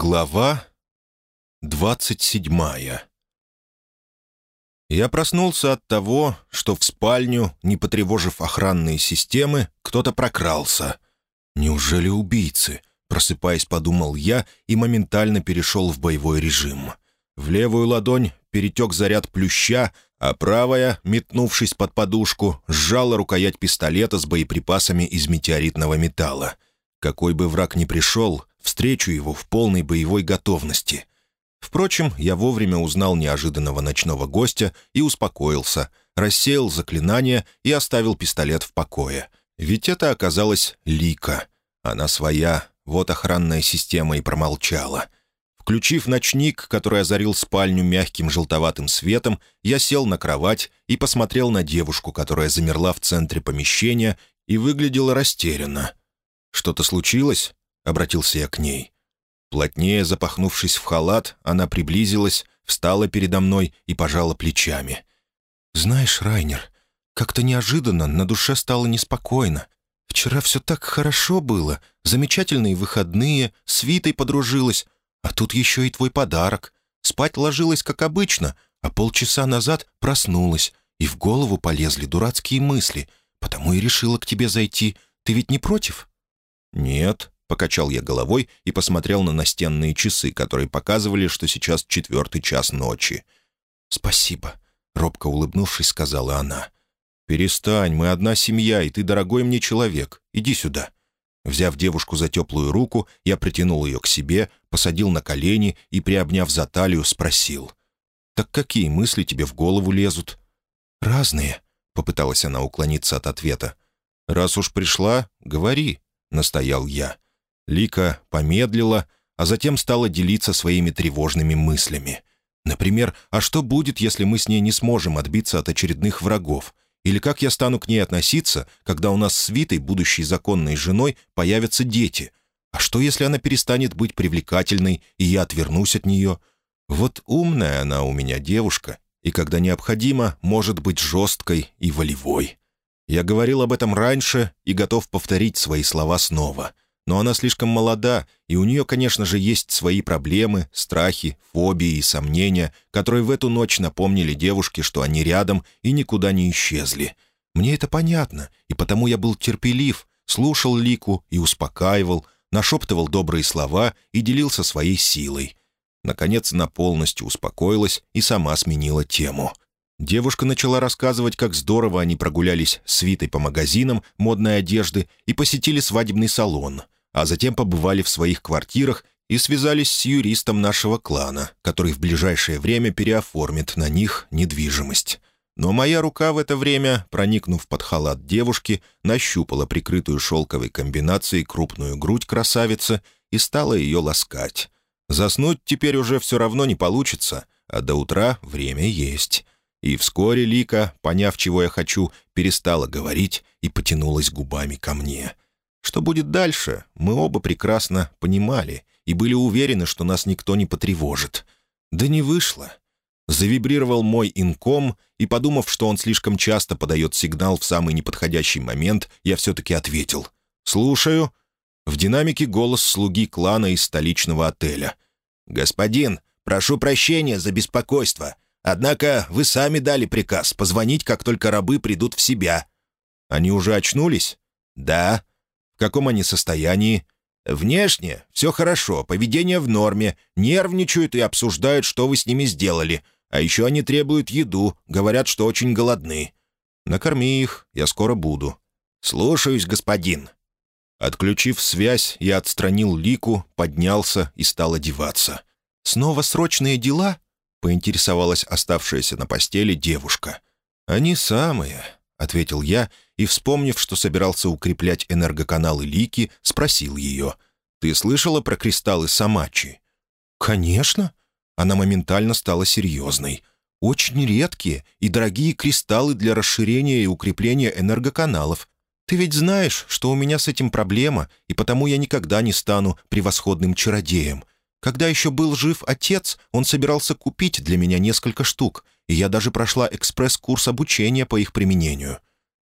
Глава двадцать седьмая Я проснулся от того, что в спальню, не потревожив охранные системы, кто-то прокрался. «Неужели убийцы?» — просыпаясь, подумал я и моментально перешел в боевой режим. В левую ладонь перетек заряд плюща, а правая, метнувшись под подушку, сжала рукоять пистолета с боеприпасами из метеоритного металла. Какой бы враг ни пришел, встречу его в полной боевой готовности. Впрочем, я вовремя узнал неожиданного ночного гостя и успокоился, рассеял заклинание и оставил пистолет в покое. Ведь это оказалась Лика. Она своя, вот охранная система и промолчала — Включив ночник, который озарил спальню мягким желтоватым светом, я сел на кровать и посмотрел на девушку, которая замерла в центре помещения и выглядела растерянно. «Что-то случилось?» — обратился я к ней. Плотнее запахнувшись в халат, она приблизилась, встала передо мной и пожала плечами. «Знаешь, Райнер, как-то неожиданно на душе стало неспокойно. Вчера все так хорошо было, замечательные выходные, с Витой подружилась, а тут еще и твой подарок. Спать ложилась, как обычно, а полчаса назад проснулась, и в голову полезли дурацкие мысли, потому и решила к тебе зайти. Ты ведь не против?» «Нет», — покачал я головой и посмотрел на настенные часы, которые показывали, что сейчас четвертый час ночи. «Спасибо», — робко улыбнувшись, сказала она. «Перестань, мы одна семья, и ты дорогой мне человек. Иди сюда». Взяв девушку за теплую руку, я притянул ее к себе, посадил на колени и, приобняв за талию, спросил. «Так какие мысли тебе в голову лезут?» «Разные», — попыталась она уклониться от ответа. «Раз уж пришла, говори», — настоял я. Лика помедлила, а затем стала делиться своими тревожными мыслями. Например, а что будет, если мы с ней не сможем отбиться от очередных врагов? Или как я стану к ней относиться, когда у нас с Витой, будущей законной женой, появятся дети? А что, если она перестанет быть привлекательной, и я отвернусь от нее? Вот умная она у меня девушка, и когда необходимо, может быть жесткой и волевой. Я говорил об этом раньше и готов повторить свои слова снова — но она слишком молода, и у нее, конечно же, есть свои проблемы, страхи, фобии и сомнения, которые в эту ночь напомнили девушке, что они рядом и никуда не исчезли. Мне это понятно, и потому я был терпелив, слушал Лику и успокаивал, нашептывал добрые слова и делился своей силой. Наконец она полностью успокоилась и сама сменила тему. Девушка начала рассказывать, как здорово они прогулялись с Витой по магазинам модной одежды и посетили свадебный салон — а затем побывали в своих квартирах и связались с юристом нашего клана, который в ближайшее время переоформит на них недвижимость. Но моя рука в это время, проникнув под халат девушки, нащупала прикрытую шелковой комбинацией крупную грудь красавицы и стала ее ласкать. Заснуть теперь уже все равно не получится, а до утра время есть. И вскоре Лика, поняв, чего я хочу, перестала говорить и потянулась губами ко мне — что будет дальше, мы оба прекрасно понимали и были уверены, что нас никто не потревожит. Да не вышло. Завибрировал мой инком, и, подумав, что он слишком часто подает сигнал в самый неподходящий момент, я все-таки ответил. «Слушаю». В динамике голос слуги клана из столичного отеля. «Господин, прошу прощения за беспокойство. Однако вы сами дали приказ позвонить, как только рабы придут в себя». «Они уже очнулись?» «Да. Каком они состоянии? Внешне все хорошо, поведение в норме, нервничают и обсуждают, что вы с ними сделали. А еще они требуют еду, говорят, что очень голодны. Накорми их, я скоро буду. Слушаюсь, господин». Отключив связь, я отстранил Лику, поднялся и стал одеваться. «Снова срочные дела?» — поинтересовалась оставшаяся на постели девушка. «Они самые», — ответил я и, вспомнив, что собирался укреплять энергоканалы Лики, спросил ее. «Ты слышала про кристаллы Самачи?» «Конечно». Она моментально стала серьезной. «Очень редкие и дорогие кристаллы для расширения и укрепления энергоканалов. Ты ведь знаешь, что у меня с этим проблема, и потому я никогда не стану превосходным чародеем. Когда еще был жив отец, он собирался купить для меня несколько штук, я даже прошла экспресс-курс обучения по их применению.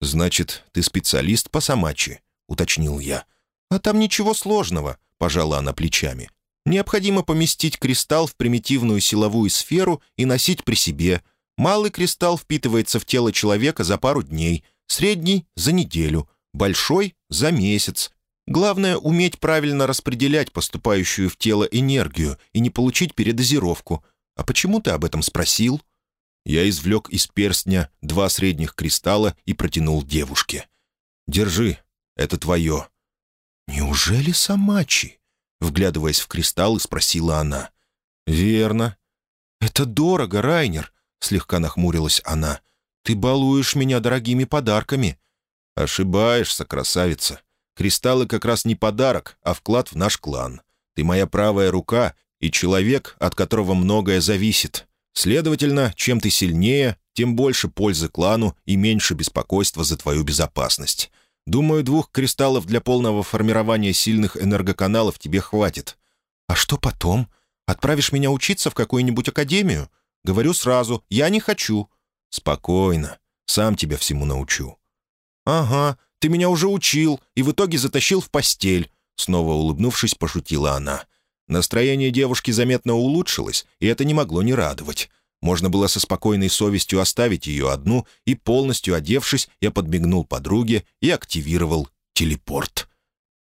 «Значит, ты специалист по самачи?» — уточнил я. «А там ничего сложного», — пожала она плечами. Необходимо поместить кристалл в примитивную силовую сферу и носить при себе. Малый кристалл впитывается в тело человека за пару дней, средний — за неделю, большой — за месяц. Главное — уметь правильно распределять поступающую в тело энергию и не получить передозировку. А почему ты об этом спросил?» Я извлек из перстня два средних кристалла и протянул девушке. «Держи, это твое». «Неужели Самачи?» Вглядываясь в кристаллы, спросила она. «Верно». «Это дорого, Райнер», — слегка нахмурилась она. «Ты балуешь меня дорогими подарками». «Ошибаешься, красавица. Кристаллы как раз не подарок, а вклад в наш клан. Ты моя правая рука и человек, от которого многое зависит. Следовательно, чем ты сильнее, тем больше пользы клану и меньше беспокойства за твою безопасность. Думаю, двух кристаллов для полного формирования сильных энергоканалов тебе хватит. А что потом? Отправишь меня учиться в какую-нибудь академию? Говорю сразу, я не хочу. Спокойно. Сам тебя всему научу. Ага, ты меня уже учил и в итоге затащил в постель. Снова улыбнувшись, пошутила она. Настроение девушки заметно улучшилось, и это не могло не радовать. Можно было со спокойной совестью оставить ее одну, и, полностью одевшись, я подмигнул подруге и активировал телепорт.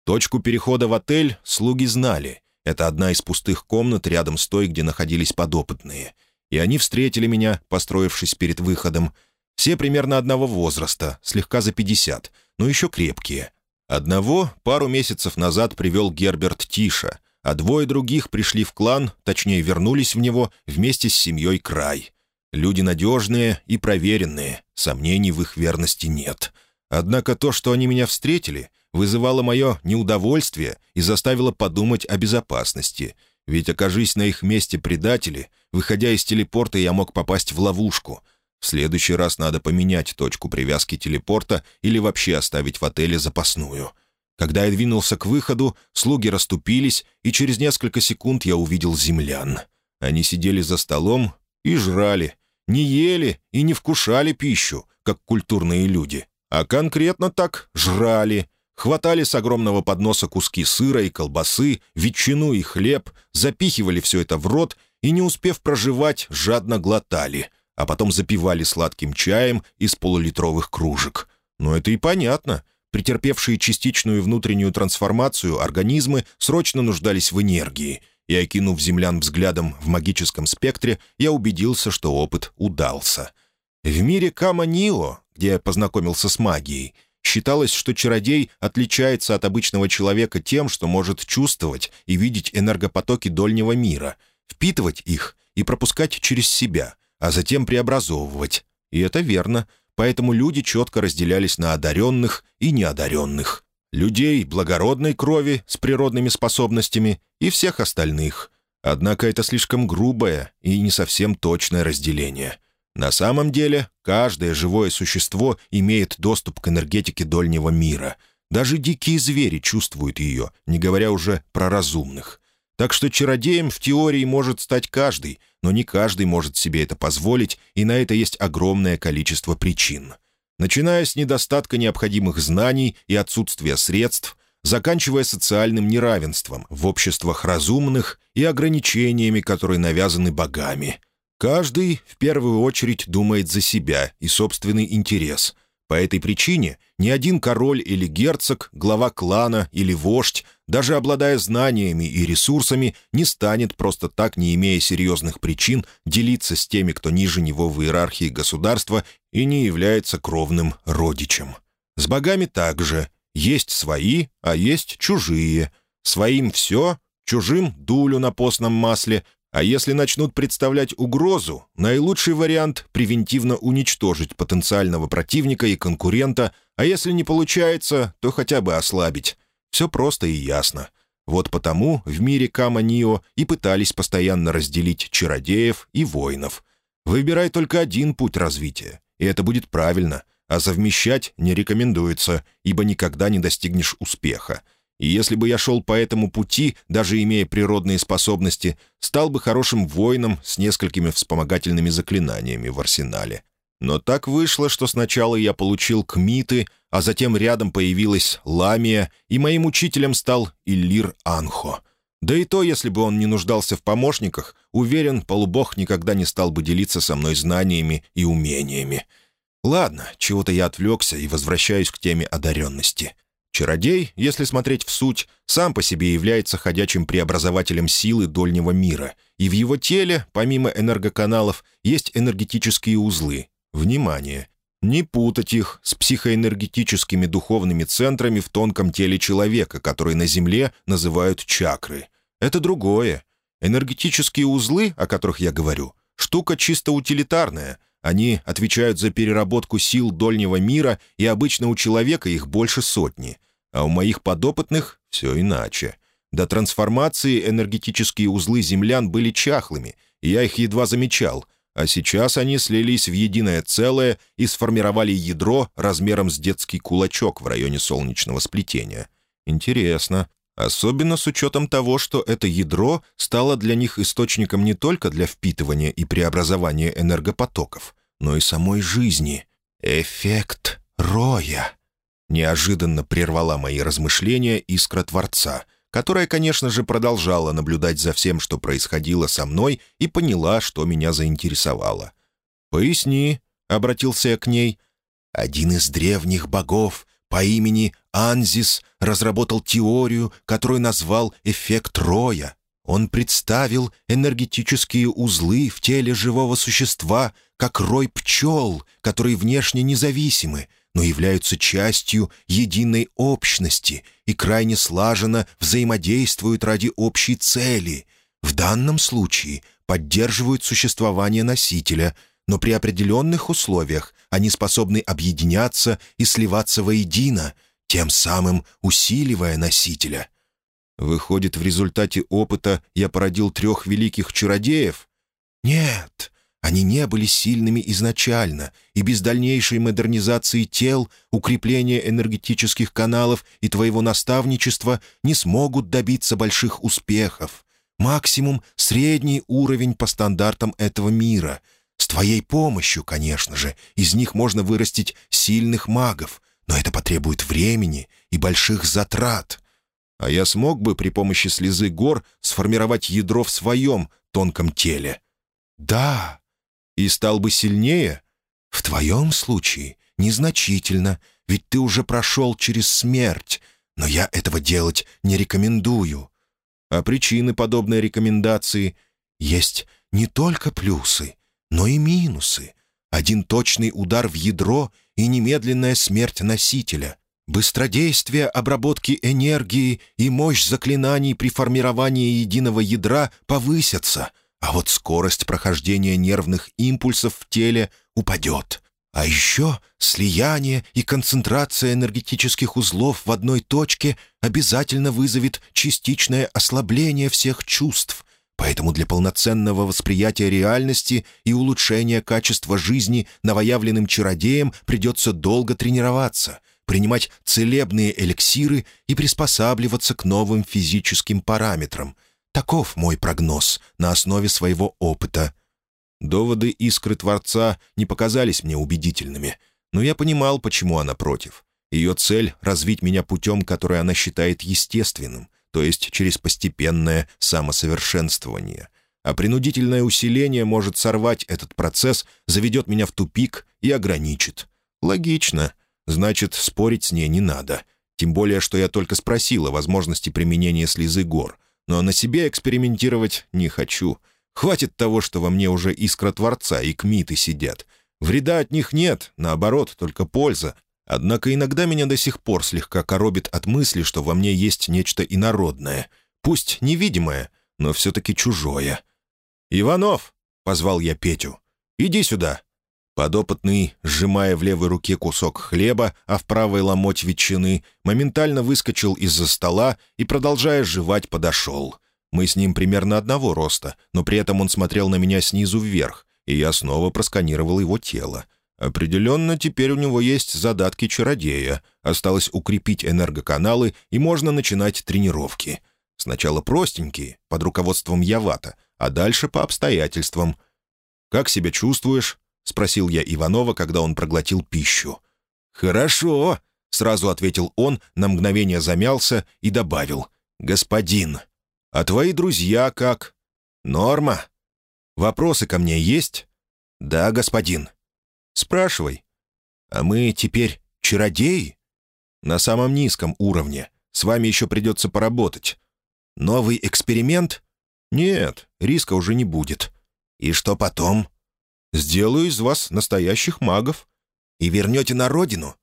Точку перехода в отель слуги знали. Это одна из пустых комнат рядом с той, где находились подопытные. И они встретили меня, построившись перед выходом. Все примерно одного возраста, слегка за пятьдесят, но еще крепкие. Одного пару месяцев назад привел Герберт Тиша — а двое других пришли в клан, точнее вернулись в него вместе с семьей Край. Люди надежные и проверенные, сомнений в их верности нет. Однако то, что они меня встретили, вызывало мое неудовольствие и заставило подумать о безопасности. Ведь, окажись на их месте предатели, выходя из телепорта, я мог попасть в ловушку. В следующий раз надо поменять точку привязки телепорта или вообще оставить в отеле запасную. Когда я двинулся к выходу, слуги расступились, и через несколько секунд я увидел землян. Они сидели за столом и жрали. Не ели и не вкушали пищу, как культурные люди, а конкретно так жрали. Хватали с огромного подноса куски сыра и колбасы, ветчину и хлеб, запихивали все это в рот и, не успев проживать, жадно глотали, а потом запивали сладким чаем из полулитровых кружек. Но это и понятно — претерпевшие частичную внутреннюю трансформацию организмы срочно нуждались в энергии, и, окинув землян взглядом в магическом спектре, я убедился, что опыт удался. В мире Кама-Нио, где я познакомился с магией, считалось, что чародей отличается от обычного человека тем, что может чувствовать и видеть энергопотоки дольнего мира, впитывать их и пропускать через себя, а затем преобразовывать. И это верно — поэтому люди четко разделялись на одаренных и неодаренных, людей благородной крови с природными способностями и всех остальных. Однако это слишком грубое и не совсем точное разделение. На самом деле, каждое живое существо имеет доступ к энергетике дольнего мира. Даже дикие звери чувствуют ее, не говоря уже про разумных. Так что чародеем в теории может стать каждый, но не каждый может себе это позволить, и на это есть огромное количество причин. Начиная с недостатка необходимых знаний и отсутствия средств, заканчивая социальным неравенством в обществах разумных и ограничениями, которые навязаны богами. Каждый в первую очередь думает за себя и собственный интерес – по этой причине ни один король или герцог, глава клана или вождь, даже обладая знаниями и ресурсами, не станет просто так, не имея серьезных причин, делиться с теми, кто ниже него в иерархии государства и не является кровным родичем. С богами также. Есть свои, а есть чужие. Своим все, чужим дулю на постном масле, а если начнут представлять угрозу, наилучший вариант — превентивно уничтожить потенциального противника и конкурента, а если не получается, то хотя бы ослабить. Все просто и ясно. Вот потому в мире Кама-Нио и пытались постоянно разделить чародеев и воинов. Выбирай только один путь развития, и это будет правильно, а совмещать не рекомендуется, ибо никогда не достигнешь успеха — и если бы я шел по этому пути, даже имея природные способности, стал бы хорошим воином с несколькими вспомогательными заклинаниями в арсенале. Но так вышло, что сначала я получил кмиты, а затем рядом появилась ламия, и моим учителем стал Иллир Анхо. Да и то, если бы он не нуждался в помощниках, уверен, полубог никогда не стал бы делиться со мной знаниями и умениями. Ладно, чего-то я отвлекся и возвращаюсь к теме одаренности. Чародей, если смотреть в суть, сам по себе является ходячим преобразователем силы дольнего мира, и в его теле, помимо энергоканалов, есть энергетические узлы. Внимание! Не путать их с психоэнергетическими духовными центрами в тонком теле человека, которые на Земле называют чакры. Это другое. Энергетические узлы, о которых я говорю, штука чисто утилитарная. Они отвечают за переработку сил дольнего мира, и обычно у человека их больше сотни. А у моих подопытных все иначе. До трансформации энергетические узлы землян были чахлыми, и я их едва замечал — а сейчас они слились в единое целое и сформировали ядро размером с детский кулачок в районе солнечного сплетения. Интересно. Особенно с учетом того, что это ядро стало для них источником не только для впитывания и преобразования энергопотоков, но и самой жизни. Эффект роя. Неожиданно прервала мои размышления искра Творца — которая, конечно же, продолжала наблюдать за всем, что происходило со мной, и поняла, что меня заинтересовало. «Поясни», — обратился я к ней. «Один из древних богов по имени Анзис разработал теорию, которую назвал «эффект роя». Он представил энергетические узлы в теле живого существа, как рой пчел, которые внешне независимы — но являются частью единой общности и крайне слаженно взаимодействуют ради общей цели. В данном случае поддерживают существование носителя, но при определенных условиях они способны объединяться и сливаться воедино, тем самым усиливая носителя. Выходит, в результате опыта я породил трех великих чародеев? Нет, они не были сильными изначально, и без дальнейшей модернизации тел, укрепления энергетических каналов и твоего наставничества не смогут добиться больших успехов. Максимум — средний уровень по стандартам этого мира. С твоей помощью, конечно же, из них можно вырастить сильных магов, но это потребует времени и больших затрат. А я смог бы при помощи слезы гор сформировать ядро в своем тонком теле? Да, и стал бы сильнее? В твоем случае незначительно, ведь ты уже прошел через смерть, но я этого делать не рекомендую. А причины подобной рекомендации есть не только плюсы, но и минусы. Один точный удар в ядро и немедленная смерть носителя. Быстродействие обработки энергии и мощь заклинаний при формировании единого ядра повысятся, а вот скорость прохождения нервных импульсов в теле упадет. А еще слияние и концентрация энергетических узлов в одной точке обязательно вызовет частичное ослабление всех чувств. Поэтому для полноценного восприятия реальности и улучшения качества жизни новоявленным чародеям придется долго тренироваться, принимать целебные эликсиры и приспосабливаться к новым физическим параметрам — Таков мой прогноз на основе своего опыта. Доводы искры Творца не показались мне убедительными, но я понимал, почему она против. Ее цель — развить меня путем, который она считает естественным, то есть через постепенное самосовершенствование. А принудительное усиление может сорвать этот процесс, заведет меня в тупик и ограничит. Логично. Значит, спорить с ней не надо. Тем более, что я только спросил о возможности применения слезы гор — но на себе экспериментировать не хочу. Хватит того, что во мне уже искра Творца и кмиты сидят. Вреда от них нет, наоборот, только польза. Однако иногда меня до сих пор слегка коробит от мысли, что во мне есть нечто инородное. Пусть невидимое, но все-таки чужое. «Иванов!» — позвал я Петю. «Иди сюда!» Подопытный, сжимая в левой руке кусок хлеба, а в правой ломоть ветчины, моментально выскочил из-за стола и, продолжая жевать, подошел. Мы с ним примерно одного роста, но при этом он смотрел на меня снизу вверх, и я снова просканировал его тело. Определенно, теперь у него есть задатки чародея. Осталось укрепить энергоканалы, и можно начинать тренировки. Сначала простенькие, под руководством Явата, а дальше по обстоятельствам. «Как себя чувствуешь?» — спросил я Иванова, когда он проглотил пищу. «Хорошо», — сразу ответил он, на мгновение замялся и добавил. «Господин». А твои друзья как?» «Норма. Вопросы ко мне есть?» «Да, господин». «Спрашивай». «А мы теперь чародеи?» «На самом низком уровне. С вами еще придется поработать». «Новый эксперимент?» «Нет, риска уже не будет». «И что потом?» «Сделаю из вас настоящих магов». «И вернете на родину?»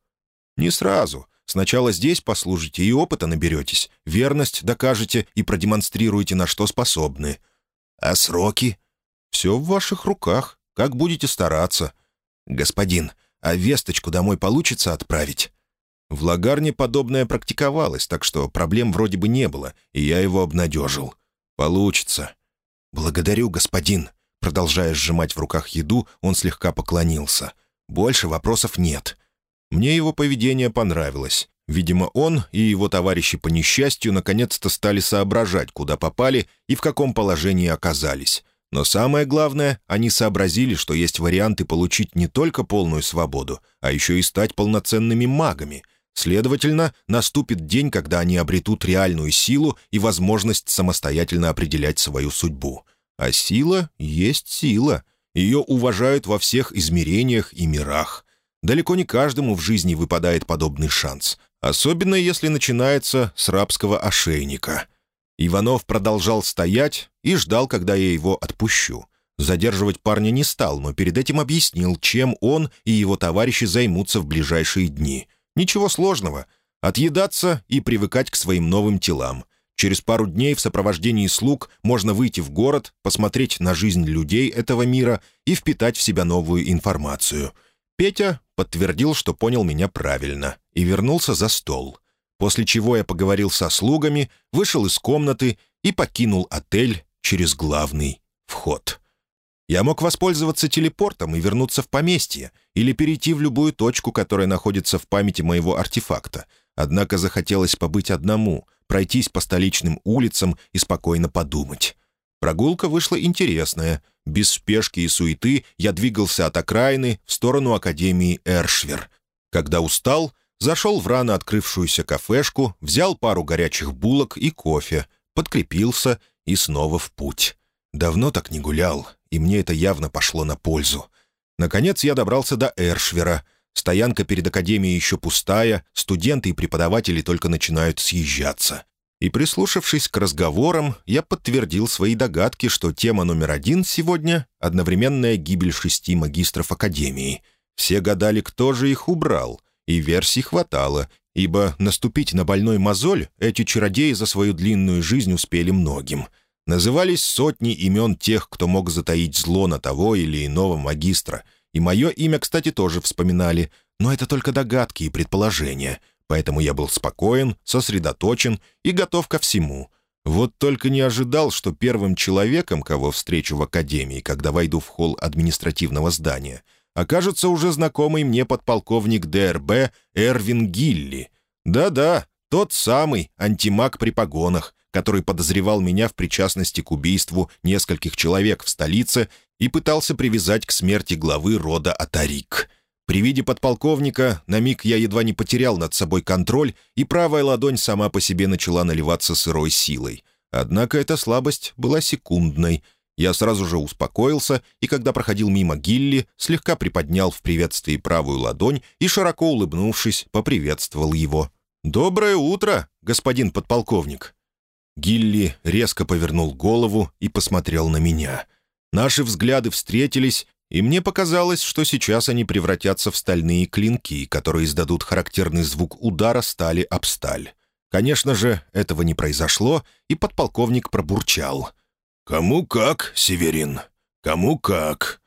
«Не сразу. Сначала здесь послужите и опыта наберетесь, верность докажете и продемонстрируете, на что способны. А сроки? Все в ваших руках, как будете стараться. Господин, а весточку домой получится отправить? В лагарне подобное практиковалось, так что проблем вроде бы не было, и я его обнадежил. Получится. Благодарю, господин. Продолжая сжимать в руках еду, он слегка поклонился. Больше вопросов нет. Мне его поведение понравилось. Видимо, он и его товарищи по несчастью наконец-то стали соображать, куда попали и в каком положении оказались. Но самое главное, они сообразили, что есть варианты получить не только полную свободу, а еще и стать полноценными магами. Следовательно, наступит день, когда они обретут реальную силу и возможность самостоятельно определять свою судьбу. А сила есть сила. Ее уважают во всех измерениях и мирах. Далеко не каждому в жизни выпадает подобный шанс, особенно если начинается с рабского ошейника. Иванов продолжал стоять и ждал, когда я его отпущу. Задерживать парня не стал, но перед этим объяснил, чем он и его товарищи займутся в ближайшие дни. Ничего сложного. Отъедаться и привыкать к своим новым телам. Через пару дней в сопровождении слуг можно выйти в город, посмотреть на жизнь людей этого мира и впитать в себя новую информацию — Петя подтвердил, что понял меня правильно, и вернулся за стол. После чего я поговорил со слугами, вышел из комнаты и покинул отель через главный вход. Я мог воспользоваться телепортом и вернуться в поместье, или перейти в любую точку, которая находится в памяти моего артефакта. Однако захотелось побыть одному, пройтись по столичным улицам и спокойно подумать. Прогулка вышла интересная. Без спешки и суеты я двигался от окраины в сторону Академии Эршвер. Когда устал, зашел в рано открывшуюся кафешку, взял пару горячих булок и кофе, подкрепился и снова в путь. Давно так не гулял, и мне это явно пошло на пользу. Наконец я добрался до Эршвера. Стоянка перед Академией еще пустая, студенты и преподаватели только начинают съезжаться. И прислушавшись к разговорам, я подтвердил свои догадки, что тема номер один сегодня — одновременная гибель шести магистров Академии. Все гадали, кто же их убрал, и версий хватало, ибо наступить на больной мозоль эти чародеи за свою длинную жизнь успели многим. Назывались сотни имен тех, кто мог затаить зло на того или иного магистра. И мое имя, кстати, тоже вспоминали, но это только догадки и предположения — поэтому я был спокоен, сосредоточен и готов ко всему. Вот только не ожидал, что первым человеком, кого встречу в академии, когда войду в холл административного здания, окажется уже знакомый мне подполковник ДРБ Эрвин Гилли. Да-да, тот самый антимаг при погонах, который подозревал меня в причастности к убийству нескольких человек в столице и пытался привязать к смерти главы рода Атарик. При виде подполковника на миг я едва не потерял над собой контроль, и правая ладонь сама по себе начала наливаться сырой силой. Однако эта слабость была секундной. Я сразу же успокоился, и когда проходил мимо Гилли, слегка приподнял в приветствии правую ладонь и, широко улыбнувшись, поприветствовал его. «Доброе утро, господин подполковник!» Гилли резко повернул голову и посмотрел на меня. Наши взгляды встретились, и мне показалось, что сейчас они превратятся в стальные клинки, которые издадут характерный звук удара стали об сталь. Конечно же, этого не произошло, и подполковник пробурчал. «Кому как, Северин? Кому как?»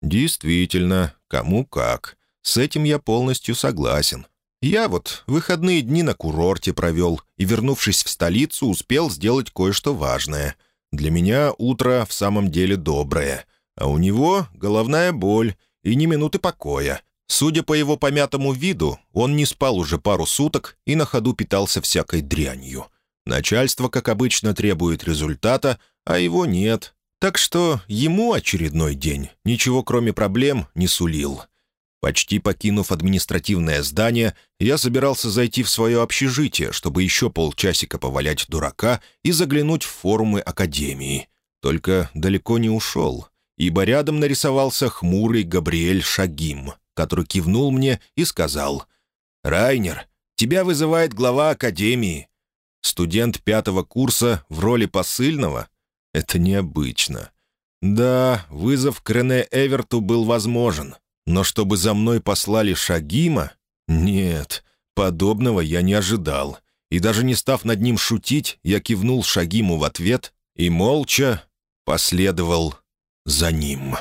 «Действительно, кому как. С этим я полностью согласен. Я вот выходные дни на курорте провел и, вернувшись в столицу, успел сделать кое-что важное. Для меня утро в самом деле доброе — а у него головная боль и ни минуты покоя. Судя по его помятому виду, он не спал уже пару суток и на ходу питался всякой дрянью. Начальство, как обычно, требует результата, а его нет. Так что ему очередной день ничего кроме проблем не сулил. Почти покинув административное здание, я собирался зайти в свое общежитие, чтобы еще полчасика повалять дурака и заглянуть в форумы Академии. Только далеко не ушел, ибо рядом нарисовался хмурый Габриэль Шагим, который кивнул мне и сказал «Райнер, тебя вызывает глава Академии». Студент пятого курса в роли посыльного? Это необычно. Да, вызов к Рене Эверту был возможен, но чтобы за мной послали Шагима? Нет, подобного я не ожидал. И даже не став над ним шутить, я кивнул Шагиму в ответ и молча последовал за ним.